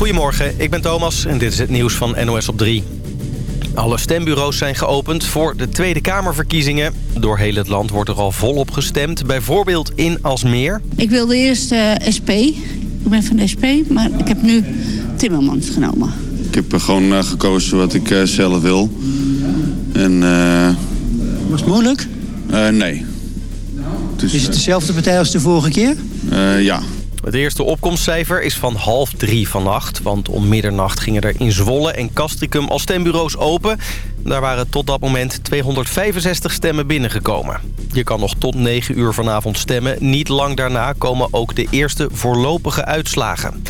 Goedemorgen, ik ben Thomas en dit is het nieuws van NOS op 3. Alle stembureaus zijn geopend voor de Tweede Kamerverkiezingen. Door heel het land wordt er al volop gestemd, bijvoorbeeld in Alsmeer. Ik wilde eerst uh, SP. Ik ben van de SP, maar ik heb nu Timmermans genomen. Ik heb gewoon uh, gekozen wat ik uh, zelf wil. En, Was het moeilijk? nee. Dus, is het dezelfde partij als de vorige keer? ja. Het eerste opkomstcijfer is van half drie vannacht. Want om middernacht gingen er in Zwolle en Castricum al stembureaus open. Daar waren tot dat moment 265 stemmen binnengekomen. Je kan nog tot 9 uur vanavond stemmen. Niet lang daarna komen ook de eerste voorlopige uitslagen.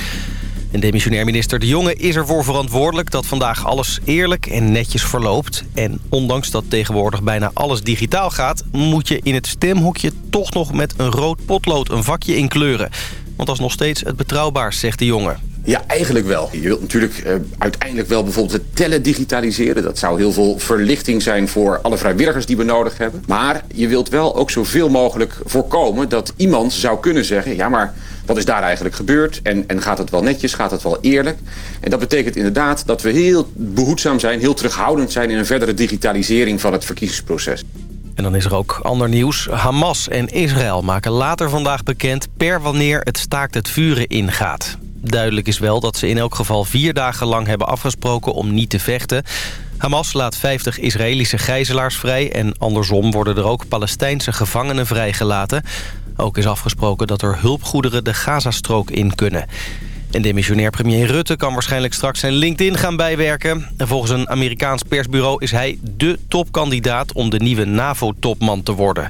En demissionair minister De Jonge is ervoor verantwoordelijk... dat vandaag alles eerlijk en netjes verloopt. En ondanks dat tegenwoordig bijna alles digitaal gaat... moet je in het stemhokje toch nog met een rood potlood een vakje inkleuren. Want dat is nog steeds het betrouwbaarst, zegt de jongen. Ja, eigenlijk wel. Je wilt natuurlijk uh, uiteindelijk wel bijvoorbeeld het tellen digitaliseren. Dat zou heel veel verlichting zijn voor alle vrijwilligers die we nodig hebben. Maar je wilt wel ook zoveel mogelijk voorkomen dat iemand zou kunnen zeggen... ja, maar wat is daar eigenlijk gebeurd? En, en gaat het wel netjes? Gaat het wel eerlijk? En dat betekent inderdaad dat we heel behoedzaam zijn... heel terughoudend zijn in een verdere digitalisering van het verkiezingsproces. En dan is er ook ander nieuws. Hamas en Israël maken later vandaag bekend per wanneer het staakt het vuren ingaat. Duidelijk is wel dat ze in elk geval vier dagen lang hebben afgesproken om niet te vechten. Hamas laat 50 Israëlische gijzelaars vrij... en andersom worden er ook Palestijnse gevangenen vrijgelaten. Ook is afgesproken dat er hulpgoederen de Gazastrook in kunnen. En demissionair premier Rutte kan waarschijnlijk straks zijn LinkedIn gaan bijwerken. En volgens een Amerikaans persbureau is hij dé topkandidaat om de nieuwe NAVO-topman te worden.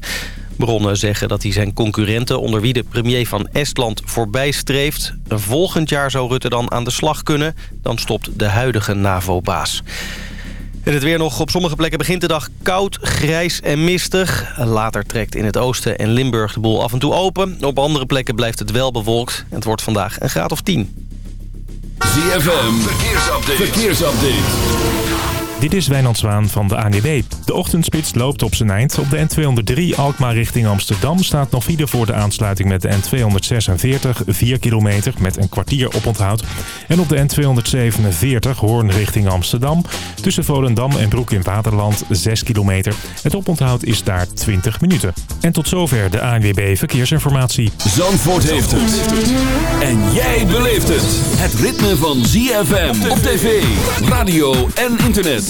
Bronnen zeggen dat hij zijn concurrenten, onder wie de premier van Estland, voorbij streeft. Volgend jaar zou Rutte dan aan de slag kunnen. Dan stopt de huidige NAVO-baas. En het weer nog. Op sommige plekken begint de dag koud, grijs en mistig. Later trekt in het oosten en Limburg de boel af en toe open. Op andere plekken blijft het wel bewolkt. Het wordt vandaag een graad of 10. ZFM, verkeersupdate. verkeersupdate. Dit is Wijnand Zwaan van de ANWB. De ochtendspits loopt op zijn eind. Op de N203 Alkmaar richting Amsterdam staat nog file voor de aansluiting met de N246. 4 kilometer met een kwartier op onthoud. En op de N247 Hoorn richting Amsterdam. Tussen Volendam en Broek in Waterland 6 kilometer. Het oponthoud is daar 20 minuten. En tot zover de ANWB Verkeersinformatie. Zandvoort heeft het. En jij beleeft het. Het ritme van ZFM op tv, radio en internet.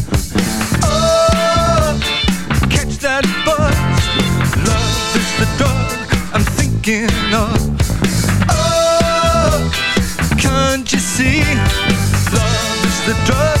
the dust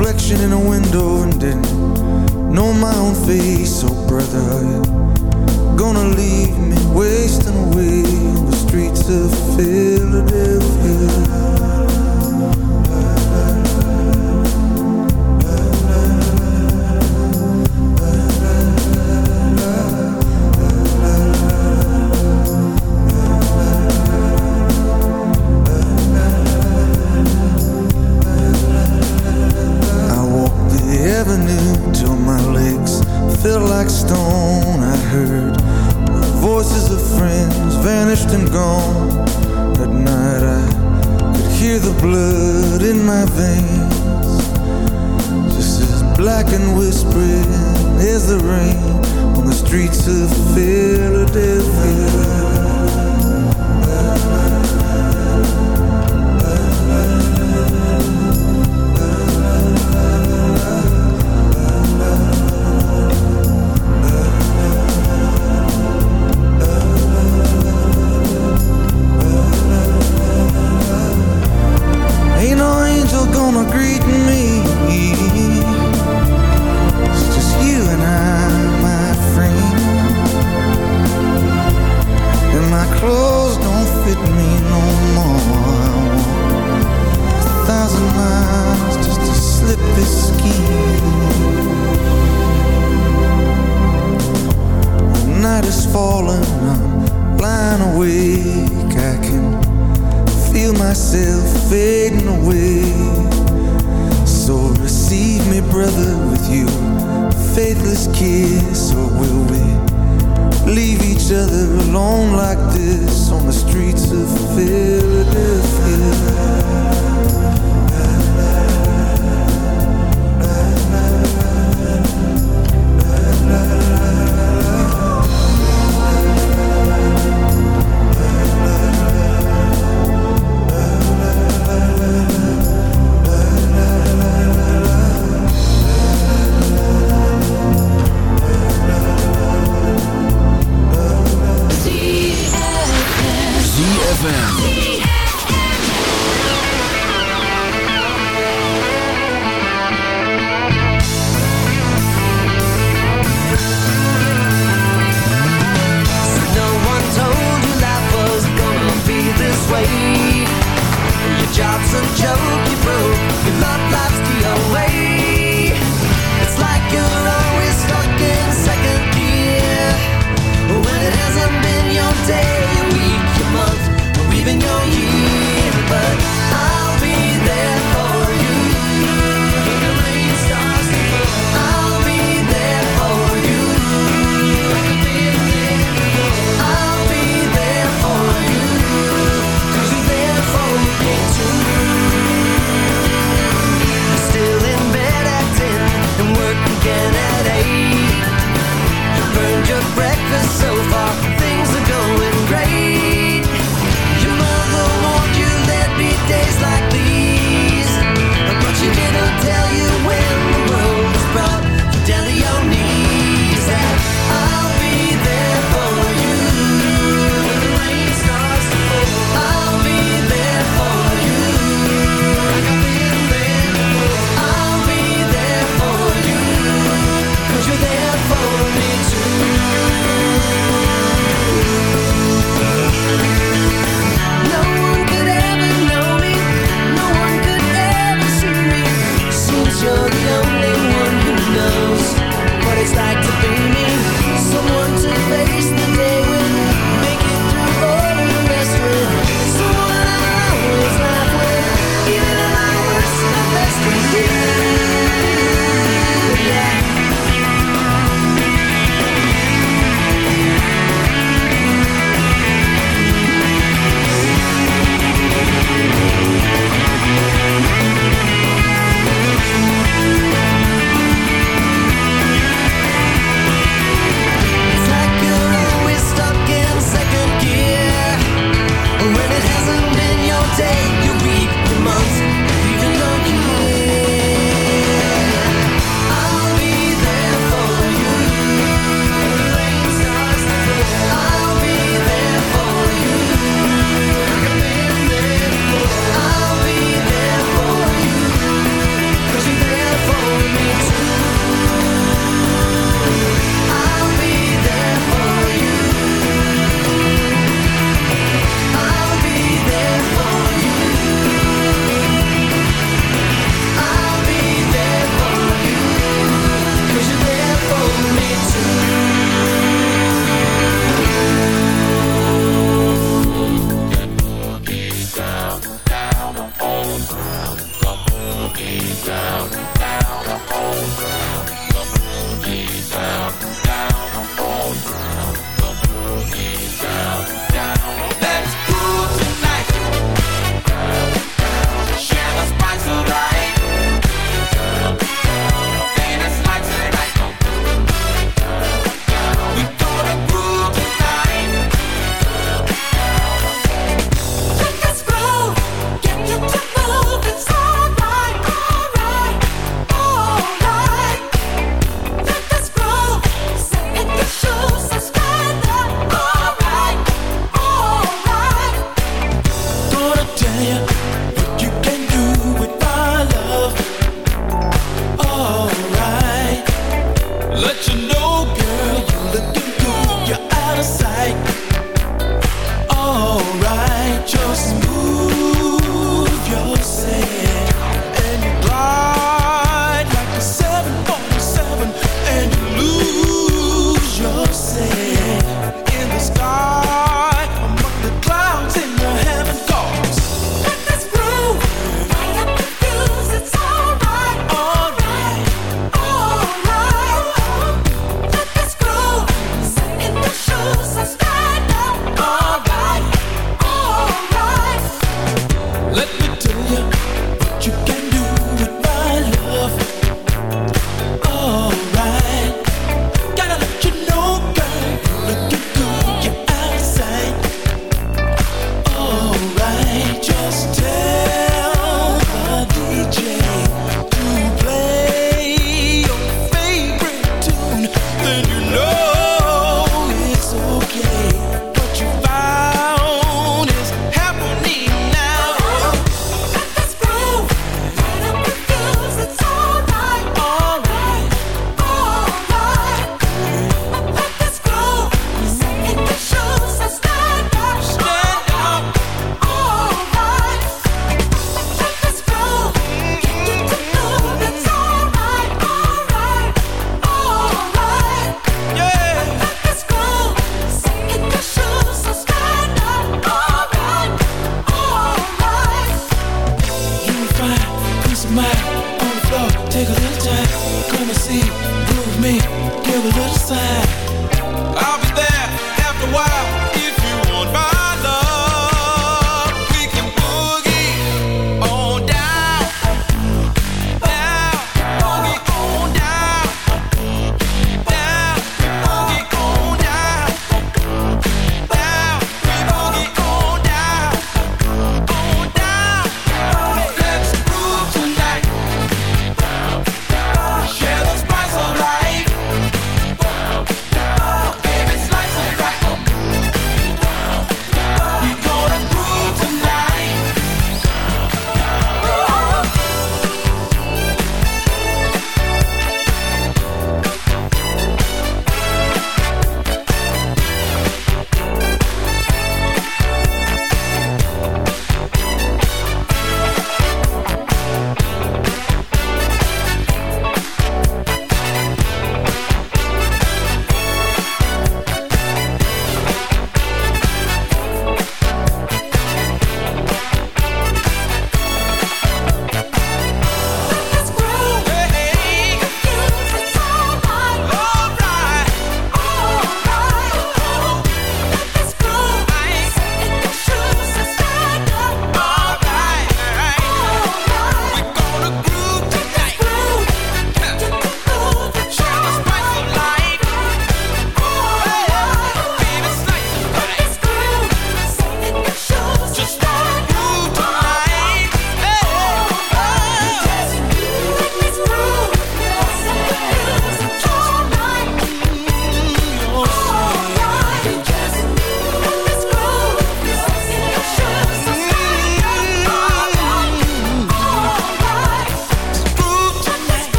reflection in a window and didn't know my own face. Oh, brother, you're gonna leave me wasting away on the streets of Philadelphia. alone like this on the streets of Philly.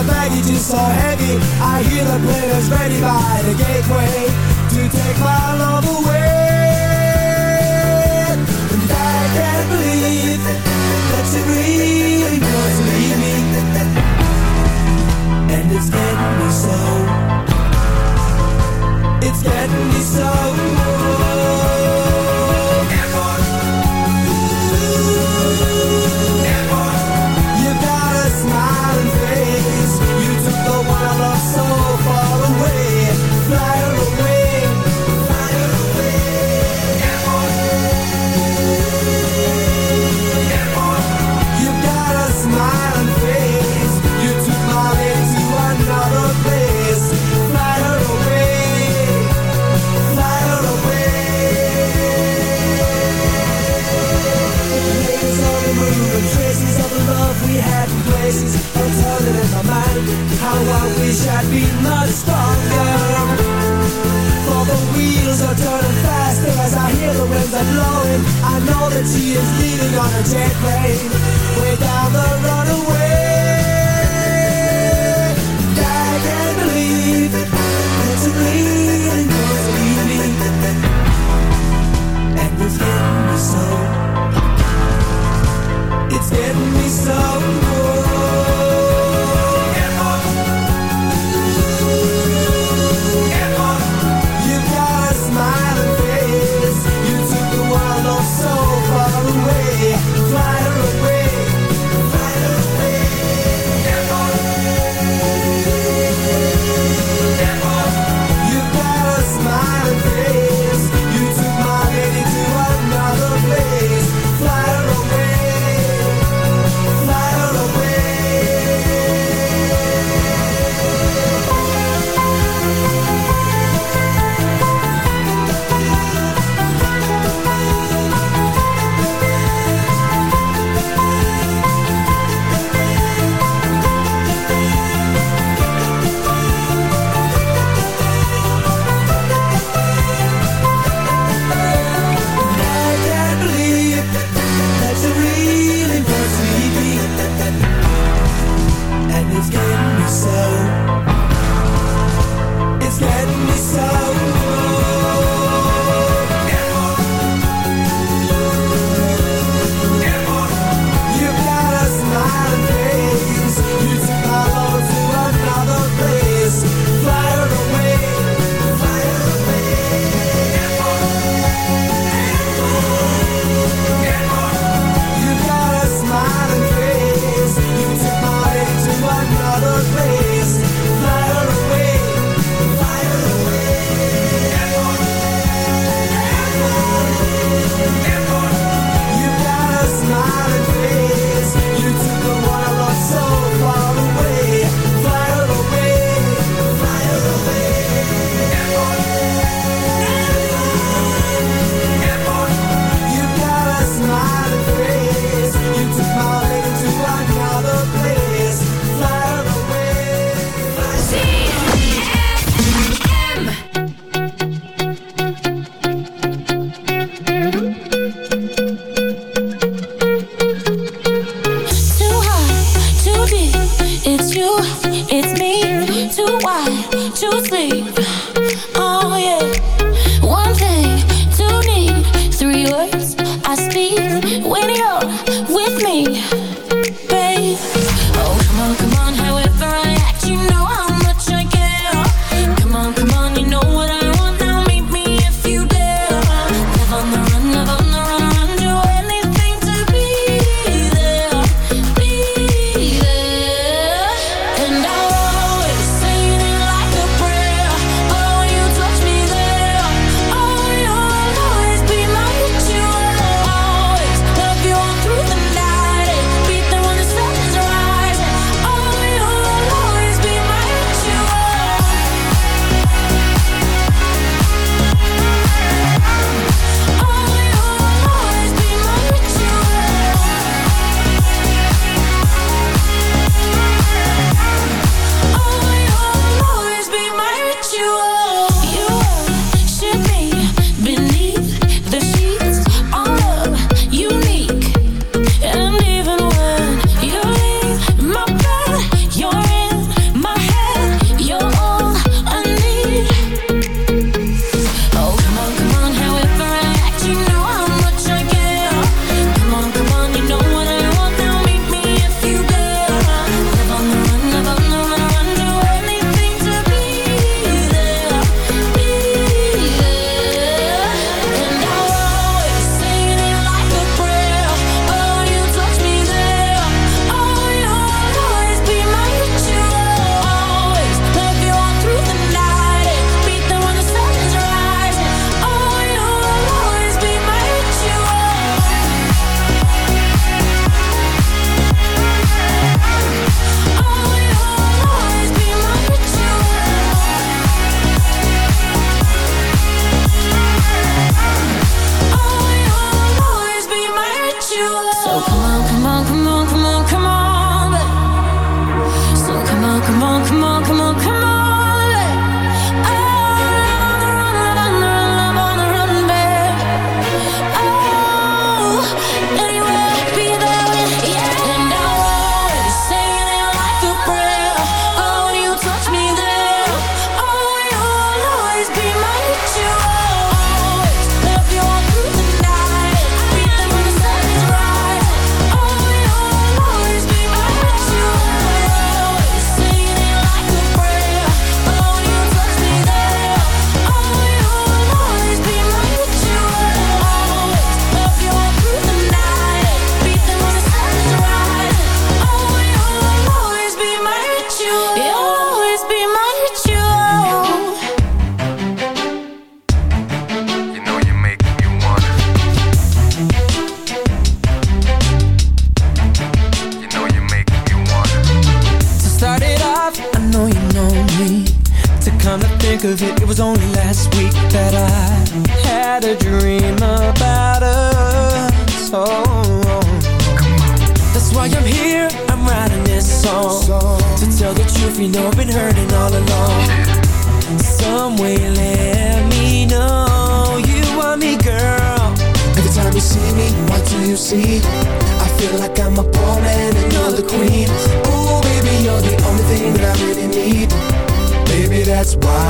the baggage is so heavy. I hear the players ready by the gateway to take my love away. And I can't believe that she really was leaving. And it's getting me so. It's getting me so. be much stronger For the wheels are turning faster as I hear the winds are blowing. I know that she is leaving on a jet plane Way down the runaway. I can't believe it, it's a bleeding, it's bleeding And it's getting me so. It's getting me so cold that's why.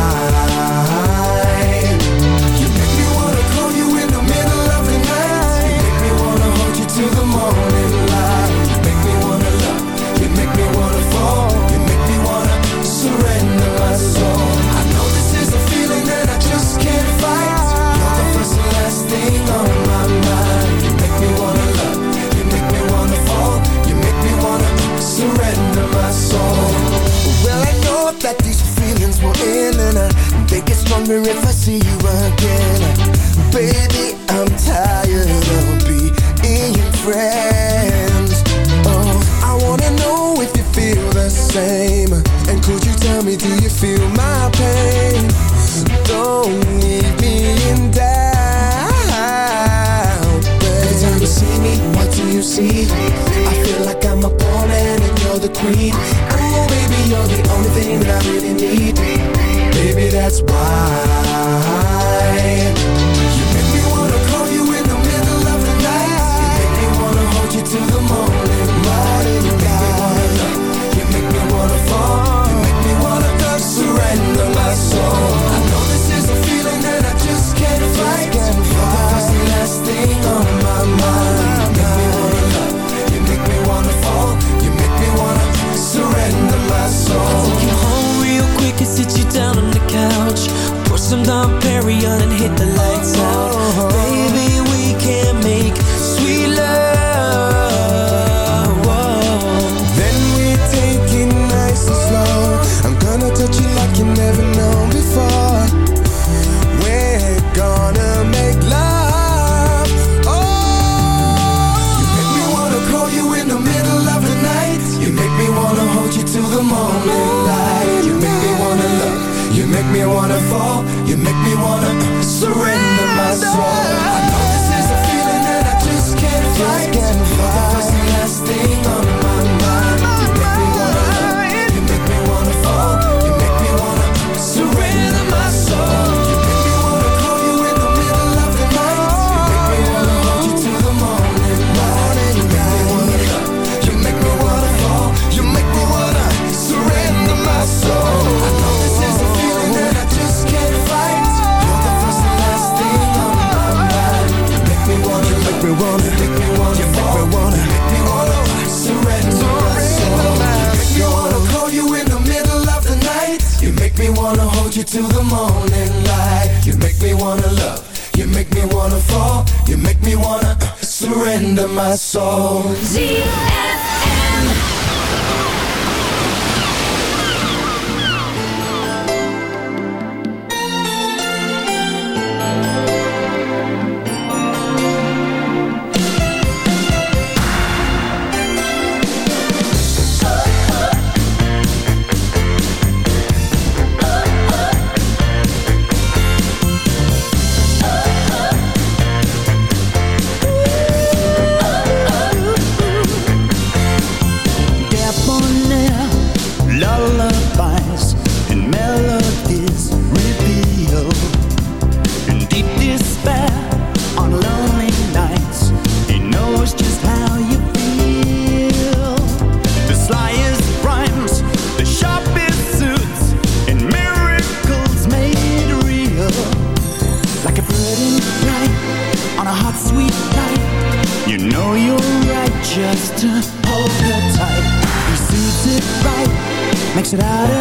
Makes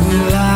we lie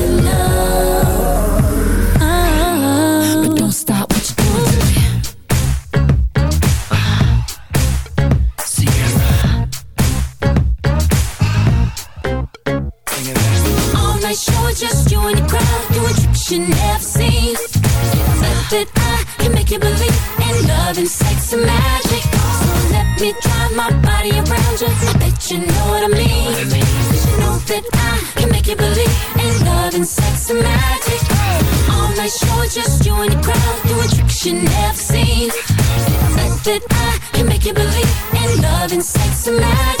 show just you and your crowd doing tricks you never seen. Bet that I can make you believe in love and sex and magic. So let me drive my body around you. I bet you know what I mean. 'Cause you know that I can make you believe in love and sex and magic. All night show just you and your crowd doing tricks you never seen. Bet that I can make you believe in love and sex and magic.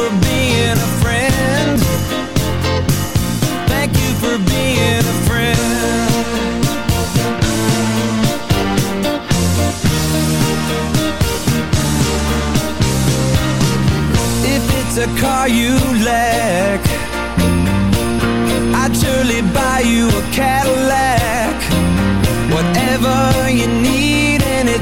For being a friend. Thank you for being a friend. If it's a car you lack, I'd surely buy you a Cadillac. Whatever you need, any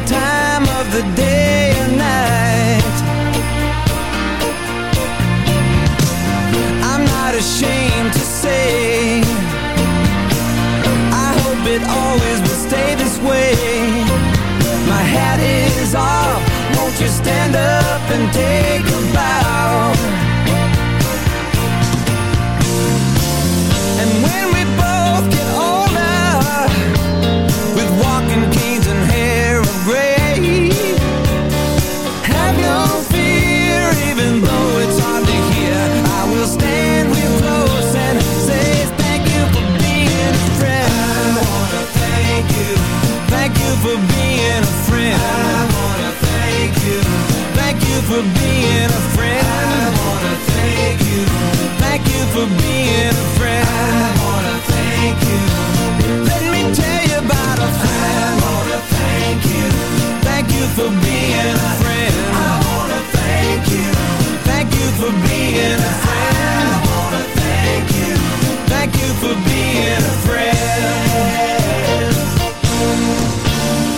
stand up and take a bow? For being a friend. I wanna thank you, thank you for being a friend. I wanna thank you, thank you for being a friend.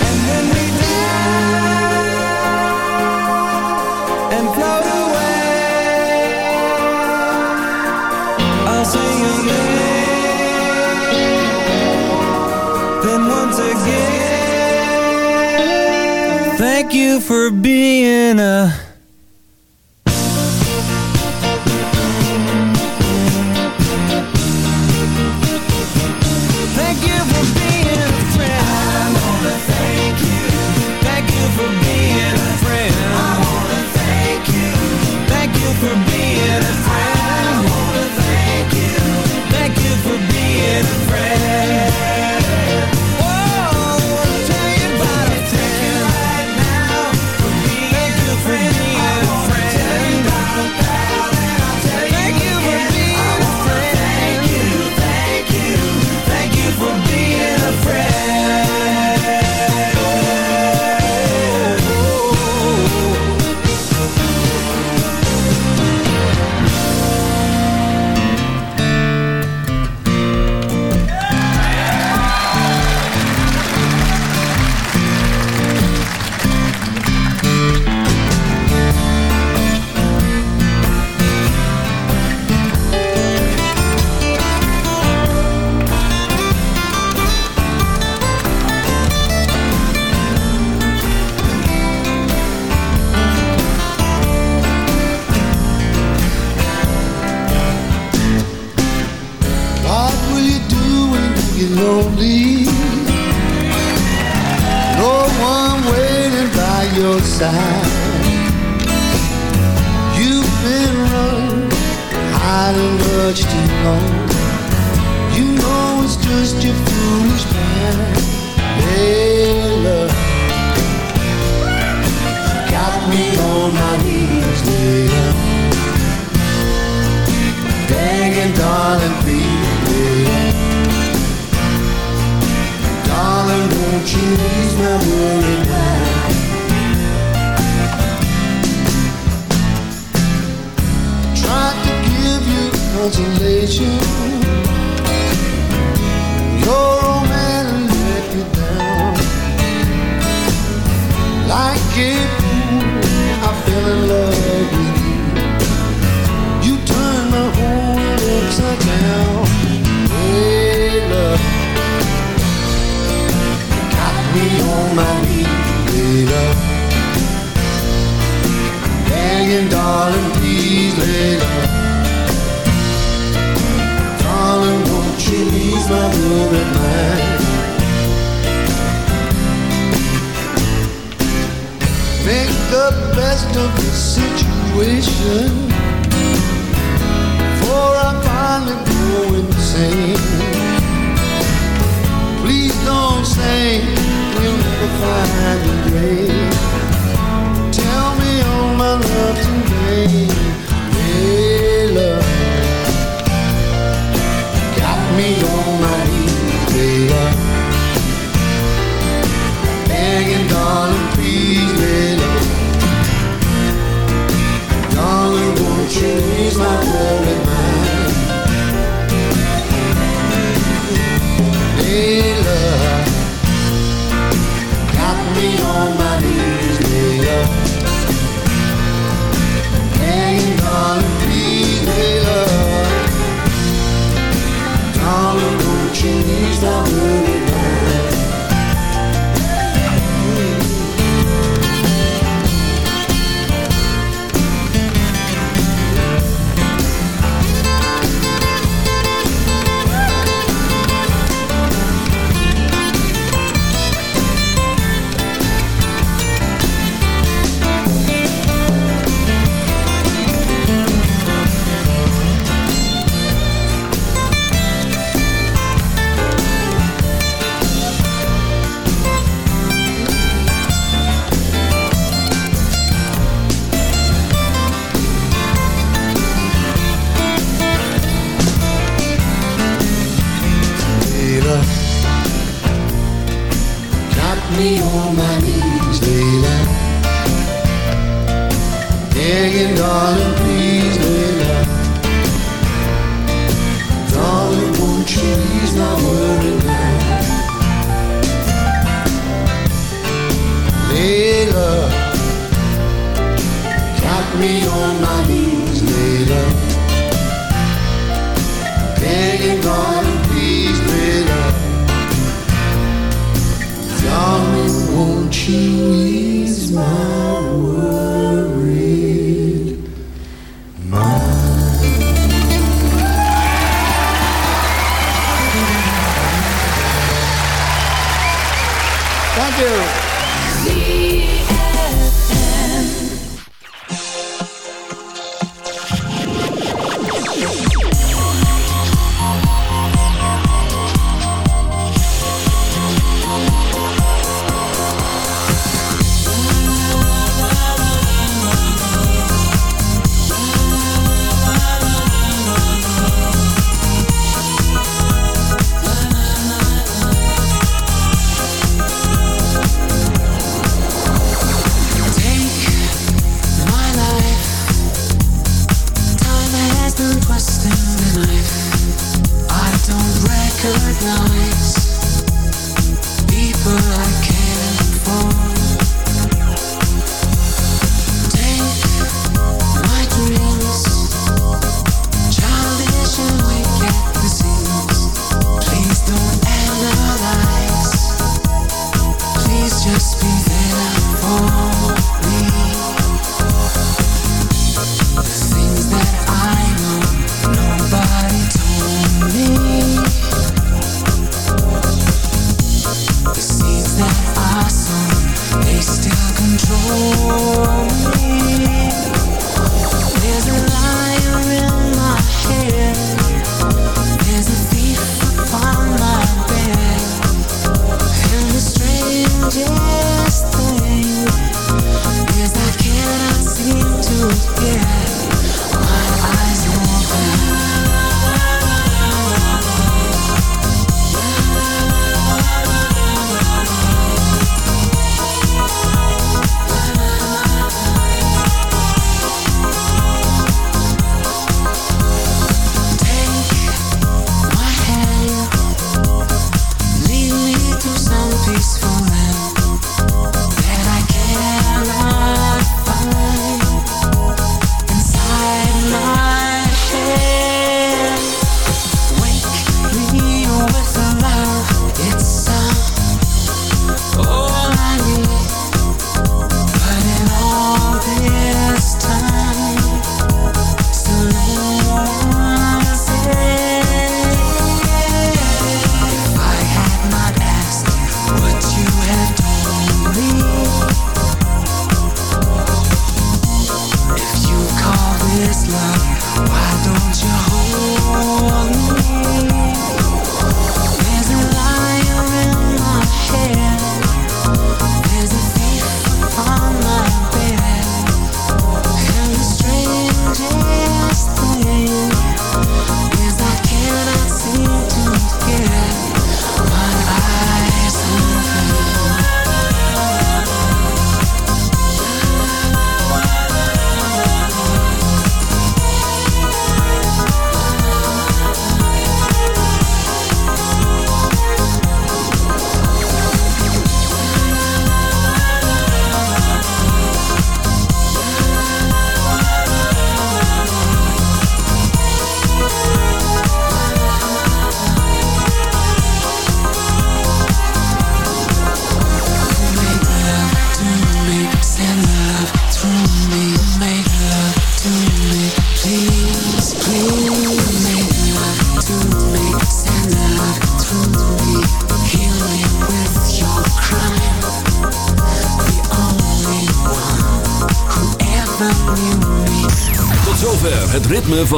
And when we die and float away, I'll sing your name. Then once again, thank you for being a. Thank you for being a friend. I love that thank you Thank you for being